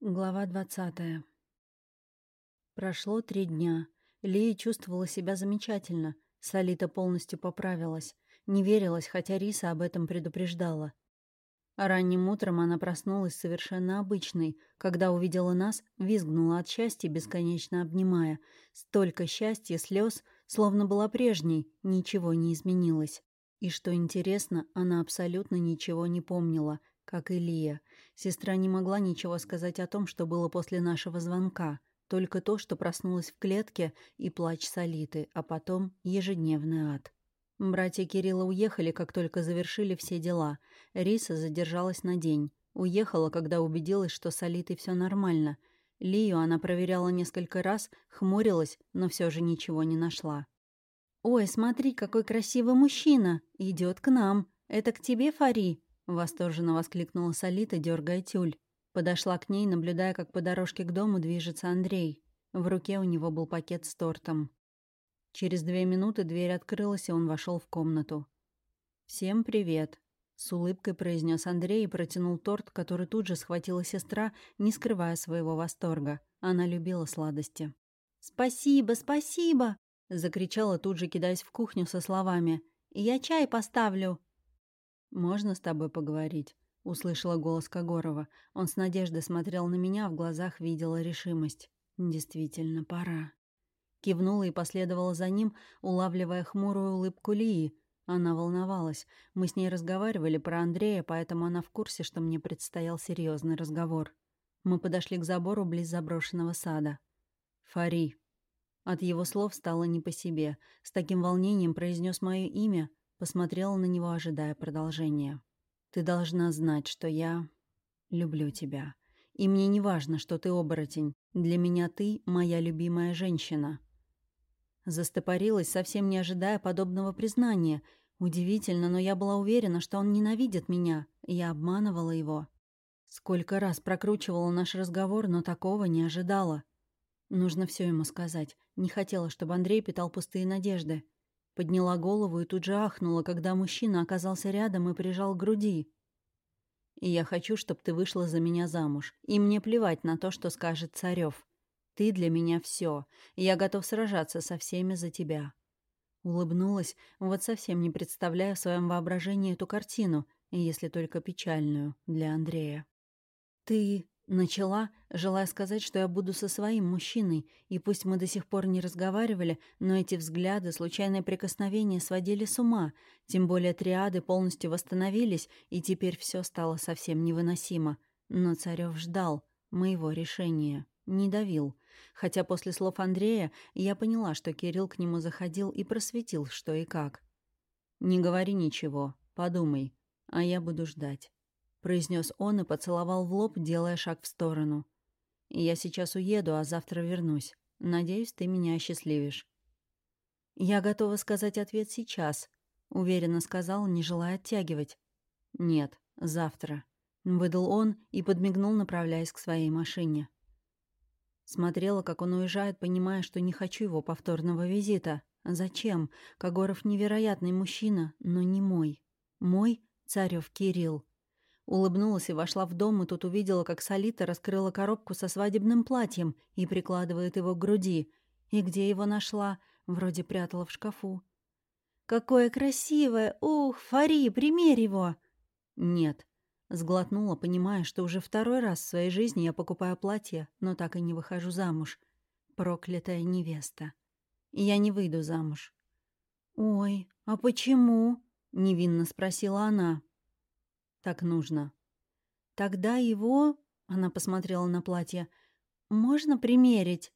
Глава двадцатая. Прошло три дня. Лия чувствовала себя замечательно. Салита полностью поправилась. Не верилась, хотя Риса об этом предупреждала. А ранним утром она проснулась совершенно обычной. Когда увидела нас, визгнула от счастья, бесконечно обнимая. Столько счастья, слез, словно была прежней, ничего не изменилось. И что интересно, она абсолютно ничего не помнила, как и Лия. Сестра не могла ничего сказать о том, что было после нашего звонка. Только то, что проснулась в клетке и плач Солиты, а потом ежедневный ад. Братья Кирилла уехали, как только завершили все дела. Риса задержалась на день. Уехала, когда убедилась, что с Алитой все нормально. Лию она проверяла несколько раз, хмурилась, но все же ничего не нашла. «Ой, смотри, какой красивый мужчина! идет к нам! Это к тебе, Фари?» Восторженно воскликнула Солита, дергая тюль. Подошла к ней, наблюдая, как по дорожке к дому движется Андрей. В руке у него был пакет с тортом. Через две минуты дверь открылась, и он вошел в комнату. «Всем привет!» — с улыбкой произнес Андрей и протянул торт, который тут же схватила сестра, не скрывая своего восторга. Она любила сладости. «Спасибо, спасибо!» — закричала тут же, кидаясь в кухню со словами. «Я чай поставлю!» «Можно с тобой поговорить?» — услышала голос Когорова. Он с надеждой смотрел на меня, в глазах видела решимость. «Действительно, пора». Кивнула и последовала за ним, улавливая хмурую улыбку Лии. Она волновалась. Мы с ней разговаривали про Андрея, поэтому она в курсе, что мне предстоял серьезный разговор. Мы подошли к забору близ заброшенного сада. «Фари». От его слов стало не по себе. С таким волнением произнес мое имя, Посмотрела на него, ожидая продолжения. «Ты должна знать, что я люблю тебя. И мне не важно, что ты оборотень. Для меня ты — моя любимая женщина». Застопорилась, совсем не ожидая подобного признания. Удивительно, но я была уверена, что он ненавидит меня. Я обманывала его. Сколько раз прокручивала наш разговор, но такого не ожидала. Нужно все ему сказать. Не хотела, чтобы Андрей питал пустые надежды. Подняла голову и тут же ахнула, когда мужчина оказался рядом и прижал к груди. «И я хочу, чтобы ты вышла за меня замуж. И мне плевать на то, что скажет Царев. Ты для меня все. Я готов сражаться со всеми за тебя». Улыбнулась, вот совсем не представляя в своем воображении эту картину, если только печальную, для Андрея. «Ты...» Начала, желая сказать, что я буду со своим мужчиной, и пусть мы до сих пор не разговаривали, но эти взгляды, случайные прикосновения сводили с ума, тем более триады полностью восстановились, и теперь все стало совсем невыносимо. Но Царев ждал моего решения, не давил. Хотя после слов Андрея я поняла, что Кирилл к нему заходил и просветил, что и как. «Не говори ничего, подумай, а я буду ждать». — произнес он и поцеловал в лоб, делая шаг в сторону. «Я сейчас уеду, а завтра вернусь. Надеюсь, ты меня осчастливишь». «Я готова сказать ответ сейчас», — уверенно сказал, не желая оттягивать. «Нет, завтра», — выдал он и подмигнул, направляясь к своей машине. Смотрела, как он уезжает, понимая, что не хочу его повторного визита. Зачем? Когоров невероятный мужчина, но не мой. Мой Царев Кирилл. Улыбнулась и вошла в дом, и тут увидела, как Солита раскрыла коробку со свадебным платьем и прикладывает его к груди. И где его нашла? Вроде прятала в шкафу. «Какое красивое! Ух, Фари, примерь его!» «Нет», — сглотнула, понимая, что уже второй раз в своей жизни я покупаю платье, но так и не выхожу замуж. Проклятая невеста. Я не выйду замуж. «Ой, а почему?» — невинно спросила она. Так нужно. Тогда его... Она посмотрела на платье. «Можно примерить?»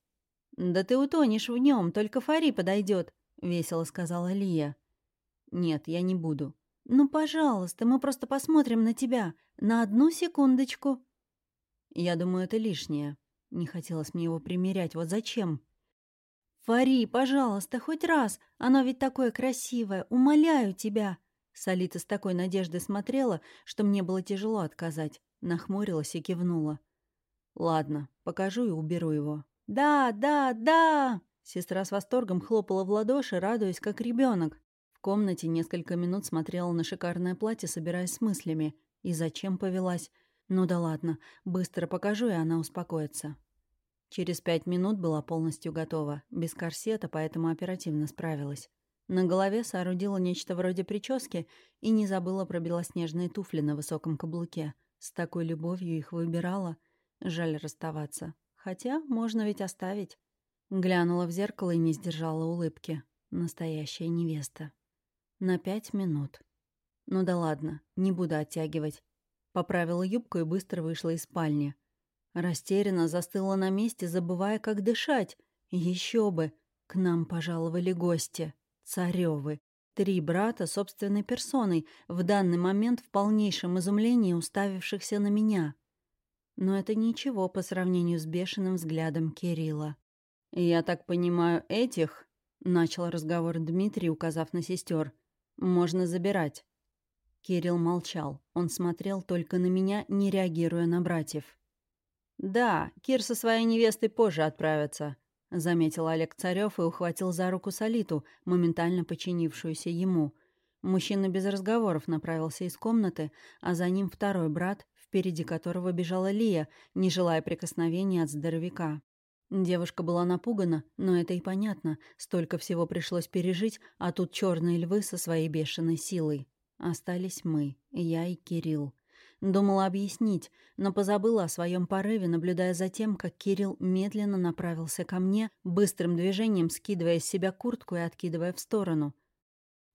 «Да ты утонешь в нем, только Фари подойдет, весело сказала Лия. «Нет, я не буду». «Ну, пожалуйста, мы просто посмотрим на тебя. На одну секундочку». «Я думаю, это лишнее. Не хотелось мне его примерять. Вот зачем?» «Фари, пожалуйста, хоть раз. Оно ведь такое красивое. Умоляю тебя». Солита с такой надеждой смотрела, что мне было тяжело отказать. Нахмурилась и кивнула. «Ладно, покажу и уберу его». «Да, да, да!» Сестра с восторгом хлопала в ладоши, радуясь, как ребенок. В комнате несколько минут смотрела на шикарное платье, собираясь с мыслями. И зачем повелась? Ну да ладно, быстро покажу, и она успокоится. Через пять минут была полностью готова, без корсета, поэтому оперативно справилась. На голове соорудила нечто вроде прически и не забыла про белоснежные туфли на высоком каблуке. С такой любовью их выбирала. Жаль расставаться. Хотя можно ведь оставить. Глянула в зеркало и не сдержала улыбки. Настоящая невеста. На пять минут. Ну да ладно, не буду оттягивать. Поправила юбку и быстро вышла из спальни. Растерянно застыла на месте, забывая, как дышать. Еще бы! К нам пожаловали гости. Царевы. Три брата собственной персоной, в данный момент в полнейшем изумлении уставившихся на меня. Но это ничего по сравнению с бешеным взглядом Кирилла. «Я так понимаю, этих...» — начал разговор Дмитрий, указав на сестер. «Можно забирать». Кирилл молчал. Он смотрел только на меня, не реагируя на братьев. «Да, Кир со своей невестой позже отправится», — заметил Олег Царёв и ухватил за руку Солиту, моментально подчинившуюся ему. Мужчина без разговоров направился из комнаты, а за ним второй брат, впереди которого бежала Лия, не желая прикосновения от здоровяка. Девушка была напугана, но это и понятно. Столько всего пришлось пережить, а тут черные львы со своей бешеной силой. Остались мы, я и Кирилл. Думала объяснить, но позабыла о своем порыве, наблюдая за тем, как Кирилл медленно направился ко мне, быстрым движением скидывая с себя куртку и откидывая в сторону.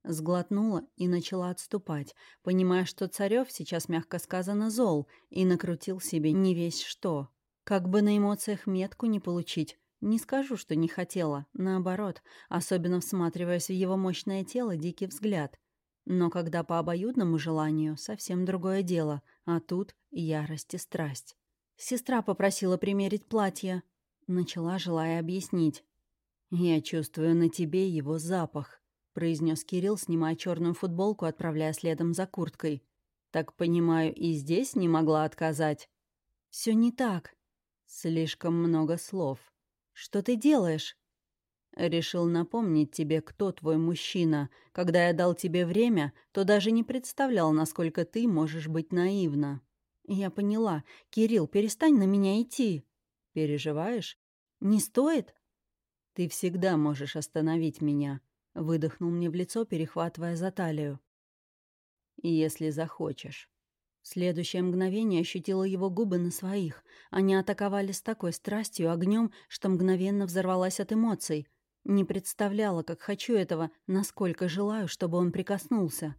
Сглотнула и начала отступать, понимая, что Царев сейчас, мягко сказано, зол, и накрутил себе не весь что. Как бы на эмоциях метку не получить. Не скажу, что не хотела, наоборот, особенно всматриваясь в его мощное тело, дикий взгляд — но когда по обоюдному желанию, совсем другое дело, а тут ярость и страсть. Сестра попросила примерить платье. Начала, желая объяснить. «Я чувствую на тебе его запах», — произнес Кирилл, снимая черную футболку, отправляя следом за курткой. «Так понимаю, и здесь не могла отказать?» Все не так. Слишком много слов. Что ты делаешь?» Решил напомнить тебе, кто твой мужчина. Когда я дал тебе время, то даже не представлял, насколько ты можешь быть наивна. Я поняла. Кирилл, перестань на меня идти. Переживаешь? Не стоит? Ты всегда можешь остановить меня. Выдохнул мне в лицо, перехватывая за талию. Если захочешь. Следующее мгновение ощутила его губы на своих. Они атаковали с такой страстью, огнем, что мгновенно взорвалась от эмоций — не представляла, как хочу этого, насколько желаю, чтобы он прикоснулся.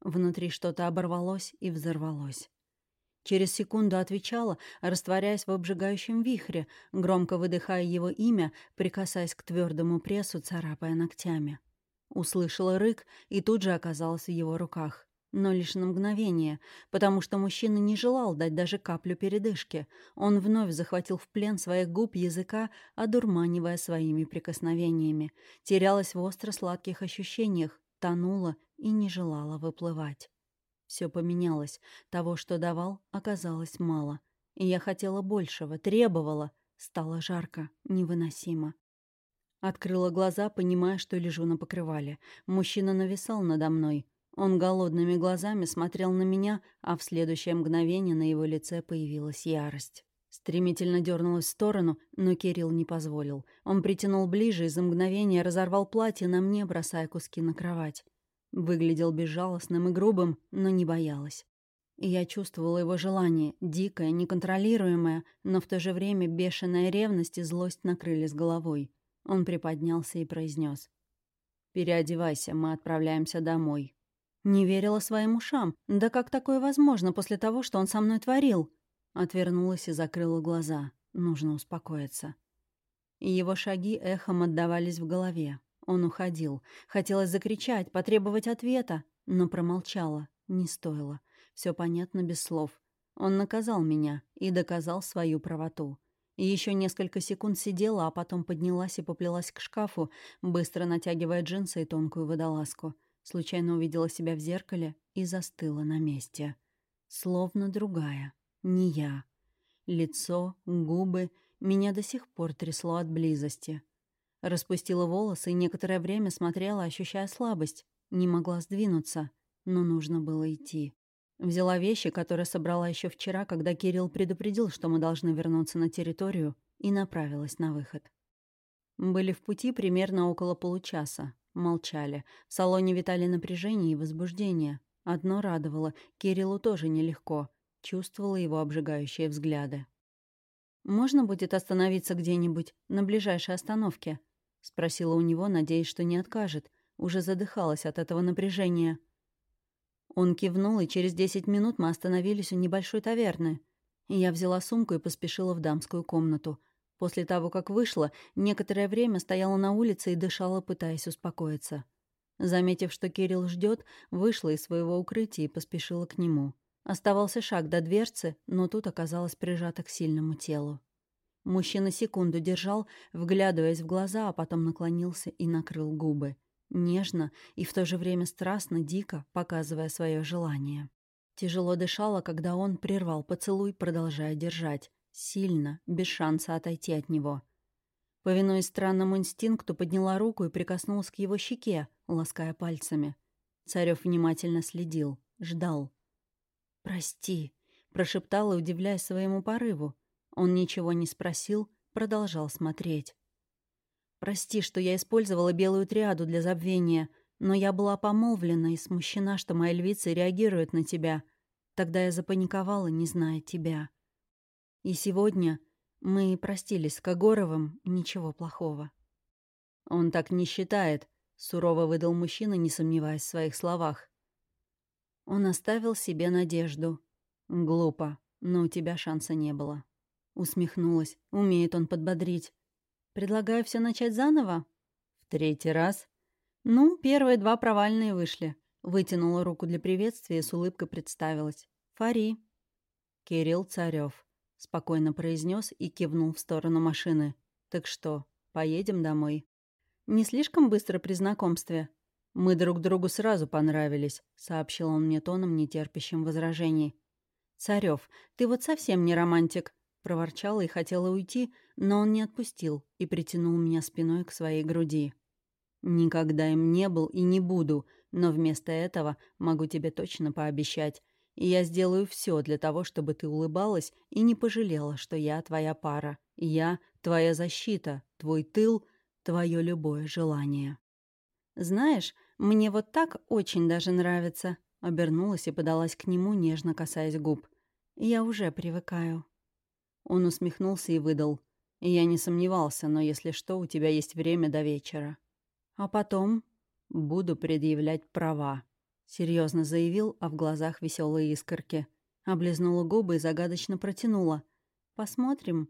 Внутри что-то оборвалось и взорвалось. Через секунду отвечала, растворяясь в обжигающем вихре, громко выдыхая его имя, прикасаясь к твердому прессу, царапая ногтями. Услышала рык и тут же оказалась в его руках но лишь на мгновение, потому что мужчина не желал дать даже каплю передышки. Он вновь захватил в плен своих губ языка, одурманивая своими прикосновениями. Терялась в остро-сладких ощущениях, тонула и не желала выплывать. Все поменялось. Того, что давал, оказалось мало. И я хотела большего, требовала. Стало жарко, невыносимо. Открыла глаза, понимая, что лежу на покрывале. Мужчина нависал надо мной. Он голодными глазами смотрел на меня, а в следующее мгновение на его лице появилась ярость. Стремительно дернулась в сторону, но Кирилл не позволил. Он притянул ближе и за мгновение разорвал платье на мне, бросая куски на кровать. Выглядел безжалостным и грубым, но не боялась. И я чувствовала его желание, дикое, неконтролируемое, но в то же время бешеная ревность и злость накрыли с головой. Он приподнялся и произнес: «Переодевайся, мы отправляемся домой». Не верила своим ушам. Да как такое возможно после того, что он со мной творил? Отвернулась и закрыла глаза. Нужно успокоиться. Его шаги эхом отдавались в голове. Он уходил. Хотелось закричать, потребовать ответа, но промолчала. Не стоило. Все понятно без слов. Он наказал меня и доказал свою правоту. Еще несколько секунд сидела, а потом поднялась и поплелась к шкафу, быстро натягивая джинсы и тонкую водолазку — Случайно увидела себя в зеркале и застыла на месте. Словно другая, не я. Лицо, губы, меня до сих пор трясло от близости. Распустила волосы и некоторое время смотрела, ощущая слабость. Не могла сдвинуться, но нужно было идти. Взяла вещи, которые собрала еще вчера, когда Кирилл предупредил, что мы должны вернуться на территорию, и направилась на выход. Были в пути примерно около получаса. Молчали. В салоне витали напряжение и возбуждение. Одно радовало, Кириллу тоже нелегко. Чувствовала его обжигающие взгляды. «Можно будет остановиться где-нибудь, на ближайшей остановке?» — спросила у него, надеясь, что не откажет. Уже задыхалась от этого напряжения. Он кивнул, и через десять минут мы остановились у небольшой таверны. Я взяла сумку и поспешила в дамскую комнату. После того, как вышла, некоторое время стояла на улице и дышала, пытаясь успокоиться. Заметив, что Кирилл ждет, вышла из своего укрытия и поспешила к нему. Оставался шаг до дверцы, но тут оказалась прижата к сильному телу. Мужчина секунду держал, вглядываясь в глаза, а потом наклонился и накрыл губы нежно и в то же время страстно, дико, показывая свое желание. Тяжело дышала, когда он прервал поцелуй, продолжая держать. Сильно, без шанса отойти от него. Повинуясь странному инстинкту, подняла руку и прикоснулась к его щеке, лаская пальцами. Царев внимательно следил, ждал. «Прости», — прошептала, удивляясь своему порыву. Он ничего не спросил, продолжал смотреть. Прости, что я использовала белую триаду для забвения, но я была помолвлена и смущена, что моя львица реагирует на тебя. Тогда я запаниковала, не зная тебя. И сегодня мы простились с Когоровым, ничего плохого. Он так не считает, сурово выдал мужчина, не сомневаясь в своих словах. Он оставил себе надежду. Глупо, но у тебя шанса не было. Усмехнулась. Умеет он подбодрить. Предлагаю все начать заново? В третий раз? Ну, первые два провальные вышли. Вытянула руку для приветствия и с улыбкой представилась. Фари. Кирилл Царев. Спокойно произнес и кивнул в сторону машины. Так что, поедем домой? Не слишком быстро при знакомстве? Мы друг другу сразу понравились, сообщил он мне тоном, нетерпящим возражений. Царев, ты вот совсем не романтик. Проворчала и хотела уйти, но он не отпустил и притянул меня спиной к своей груди. «Никогда им не был и не буду, но вместо этого могу тебе точно пообещать. И я сделаю все для того, чтобы ты улыбалась и не пожалела, что я твоя пара. Я — твоя защита, твой тыл, твое любое желание». «Знаешь, мне вот так очень даже нравится», — обернулась и подалась к нему, нежно касаясь губ. «Я уже привыкаю». Он усмехнулся и выдал. «Я не сомневался, но если что, у тебя есть время до вечера». «А потом?» «Буду предъявлять права», — серьезно заявил, а в глазах веселые искорки. Облизнула губы и загадочно протянула. «Посмотрим».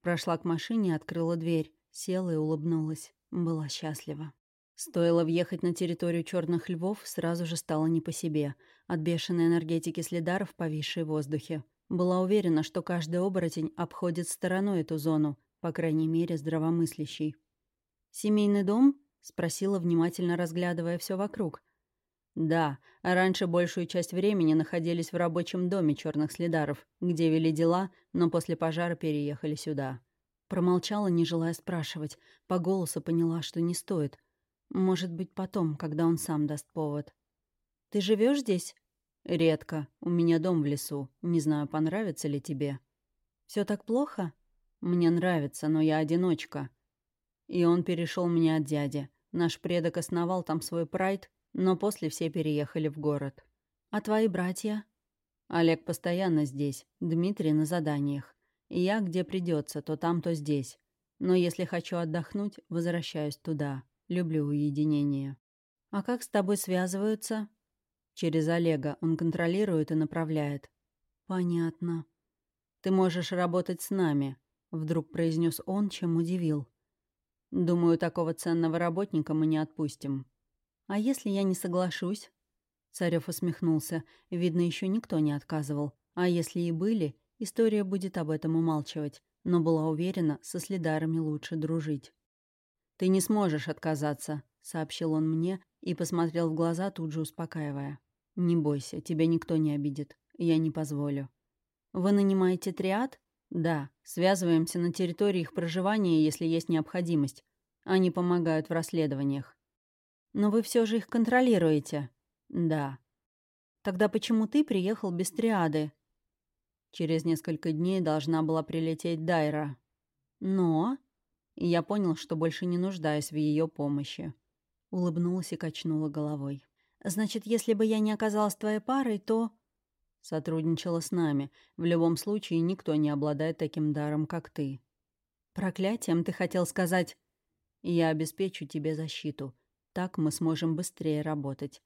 Прошла к машине, открыла дверь, села и улыбнулась. Была счастлива. Стоило въехать на территорию черных львов, сразу же стало не по себе. От бешеной энергетики следаров, повисшей в воздухе. Была уверена, что каждый оборотень обходит стороной эту зону, по крайней мере, здравомыслящий. «Семейный дом?» — спросила, внимательно разглядывая все вокруг. «Да, раньше большую часть времени находились в рабочем доме черных следаров, где вели дела, но после пожара переехали сюда». Промолчала, не желая спрашивать. По голосу поняла, что не стоит. Может быть, потом, когда он сам даст повод. «Ты живешь здесь?» «Редко. У меня дом в лесу. Не знаю, понравится ли тебе». Все так плохо?» «Мне нравится, но я одиночка». И он перешел мне от дяди. Наш предок основал там свой прайд, но после все переехали в город. «А твои братья?» «Олег постоянно здесь, Дмитрий на заданиях. Я где придется, то там, то здесь. Но если хочу отдохнуть, возвращаюсь туда. Люблю уединение». «А как с тобой связываются?» Через Олега он контролирует и направляет. Понятно. Ты можешь работать с нами, вдруг произнес он, чем удивил. Думаю, такого ценного работника мы не отпустим. А если я не соглашусь? Царев усмехнулся. Видно, еще никто не отказывал. А если и были, история будет об этом умалчивать. Но была уверена, со следарами лучше дружить. «Ты не сможешь отказаться», — сообщил он мне и посмотрел в глаза, тут же успокаивая. «Не бойся, тебя никто не обидит. Я не позволю». «Вы нанимаете триад?» «Да. Связываемся на территории их проживания, если есть необходимость. Они помогают в расследованиях». «Но вы все же их контролируете?» «Да». Тогда почему ты приехал без триады?» Через несколько дней должна была прилететь Дайра. Но... И я понял, что больше не нуждаюсь в ее помощи. Улыбнулась и качнула головой. «Значит, если бы я не оказалась твоей парой, то...» Сотрудничала с нами. В любом случае, никто не обладает таким даром, как ты. «Проклятием ты хотел сказать...» «Я обеспечу тебе защиту. Так мы сможем быстрее работать.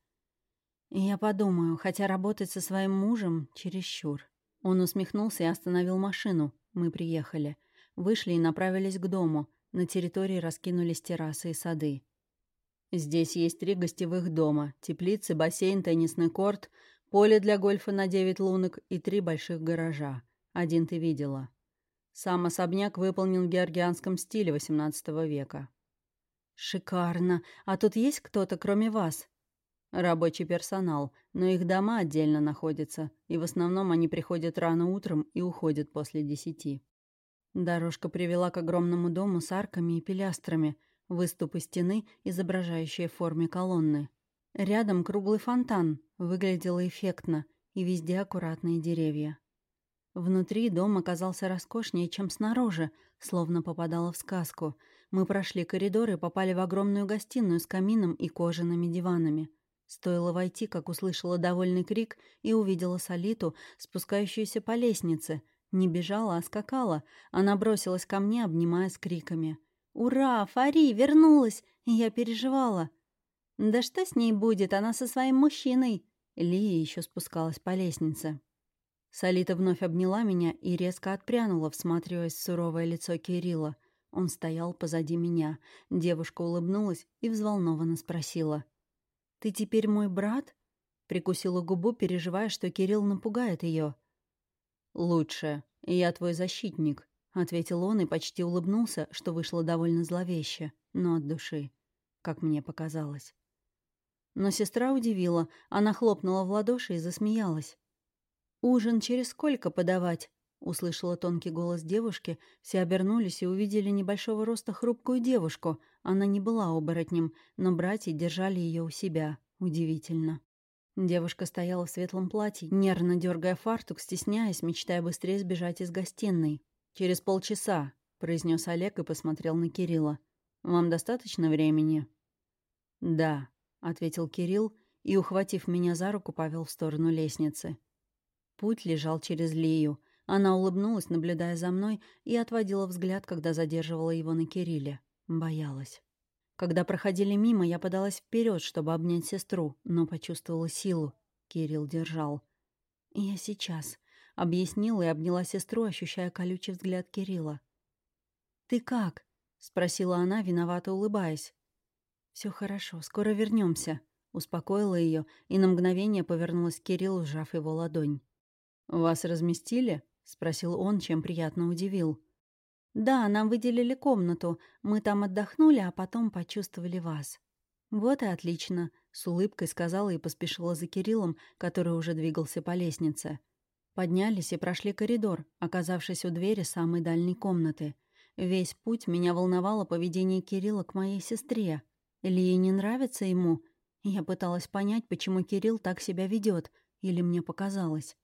Я подумаю, хотя работать со своим мужем чересчур. Он усмехнулся и остановил машину. Мы приехали. Вышли и направились к дому. На территории раскинулись террасы и сады. Здесь есть три гостевых дома, теплицы, бассейн, теннисный корт, поле для гольфа на девять лунок и три больших гаража. Один ты видела. Сам особняк выполнен в георгианском стиле XVIII века. «Шикарно! А тут есть кто-то, кроме вас?» Рабочий персонал, но их дома отдельно находятся, и в основном они приходят рано утром и уходят после десяти. Дорожка привела к огромному дому с арками и пилястрами, выступы стены, изображающие в форме колонны. Рядом круглый фонтан, выглядело эффектно, и везде аккуратные деревья. Внутри дом оказался роскошнее, чем снаружи, словно попадало в сказку. Мы прошли коридор и попали в огромную гостиную с камином и кожаными диванами. Стоило войти, как услышала довольный крик и увидела Солиту, спускающуюся по лестнице. Не бежала, а скакала. Она бросилась ко мне, обнимая с криками. «Ура! Фари! Вернулась!» Я переживала. «Да что с ней будет? Она со своим мужчиной!» Лия еще спускалась по лестнице. Солита вновь обняла меня и резко отпрянула, всматриваясь в суровое лицо Кирилла. Он стоял позади меня. Девушка улыбнулась и взволнованно спросила. «Ты теперь мой брат?» Прикусила губу, переживая, что Кирилл напугает ее. «Лучше. Я твой защитник», — ответил он и почти улыбнулся, что вышло довольно зловеще, но от души, как мне показалось. Но сестра удивила. Она хлопнула в ладоши и засмеялась. «Ужин через сколько подавать?» — услышала тонкий голос девушки. Все обернулись и увидели небольшого роста хрупкую девушку. Она не была оборотнем, но братья держали ее у себя. Удивительно. Девушка стояла в светлом платье, нервно дергая фартук, стесняясь, мечтая быстрее сбежать из гостиной. «Через полчаса», — произнес Олег и посмотрел на Кирилла. «Вам достаточно времени?» «Да», — ответил Кирилл и, ухватив меня за руку, повел в сторону лестницы. Путь лежал через Лию — она улыбнулась, наблюдая за мной, и отводила взгляд, когда задерживала его на Кирилле. Боялась. Когда проходили мимо, я подалась вперед, чтобы обнять сестру, но почувствовала силу. Кирилл держал. «Я сейчас», — объяснила и обняла сестру, ощущая колючий взгляд Кирилла. «Ты как?» — спросила она, виновато улыбаясь. Все хорошо, скоро вернемся, успокоила ее и на мгновение повернулась к Кириллу, сжав его ладонь. «Вас разместили?» — спросил он, чем приятно удивил. «Да, нам выделили комнату. Мы там отдохнули, а потом почувствовали вас». «Вот и отлично», — с улыбкой сказала и поспешила за Кириллом, который уже двигался по лестнице. Поднялись и прошли коридор, оказавшись у двери самой дальней комнаты. Весь путь меня волновало поведение Кирилла к моей сестре. Или ей не нравится ему? Я пыталась понять, почему Кирилл так себя ведет, или мне показалось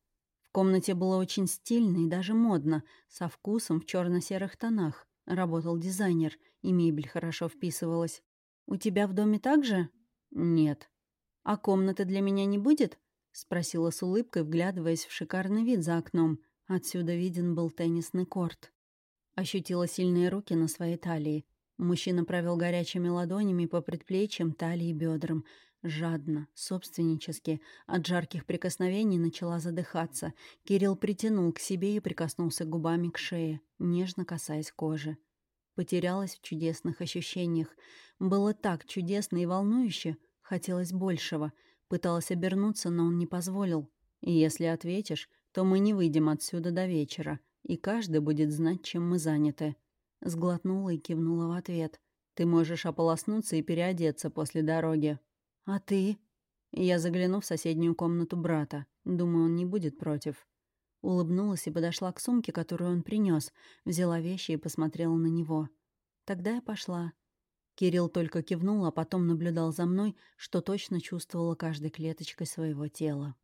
комнате было очень стильно и даже модно, со вкусом в черно серых тонах. Работал дизайнер, и мебель хорошо вписывалась. «У тебя в доме так же?» «Нет». «А комнаты для меня не будет?» — спросила с улыбкой, вглядываясь в шикарный вид за окном. Отсюда виден был теннисный корт. Ощутила сильные руки на своей талии. Мужчина провел горячими ладонями по предплечьям, талии и бедрам. Жадно, собственнически, от жарких прикосновений начала задыхаться. Кирилл притянул к себе и прикоснулся губами к шее, нежно касаясь кожи. Потерялась в чудесных ощущениях. Было так чудесно и волнующе, хотелось большего. Пыталась обернуться, но он не позволил. И если ответишь, то мы не выйдем отсюда до вечера, и каждый будет знать, чем мы заняты. Сглотнула и кивнула в ответ. «Ты можешь ополоснуться и переодеться после дороги». «А ты?» Я загляну в соседнюю комнату брата. Думаю, он не будет против. Улыбнулась и подошла к сумке, которую он принес, взяла вещи и посмотрела на него. Тогда я пошла. Кирилл только кивнул, а потом наблюдал за мной, что точно чувствовала каждой клеточкой своего тела.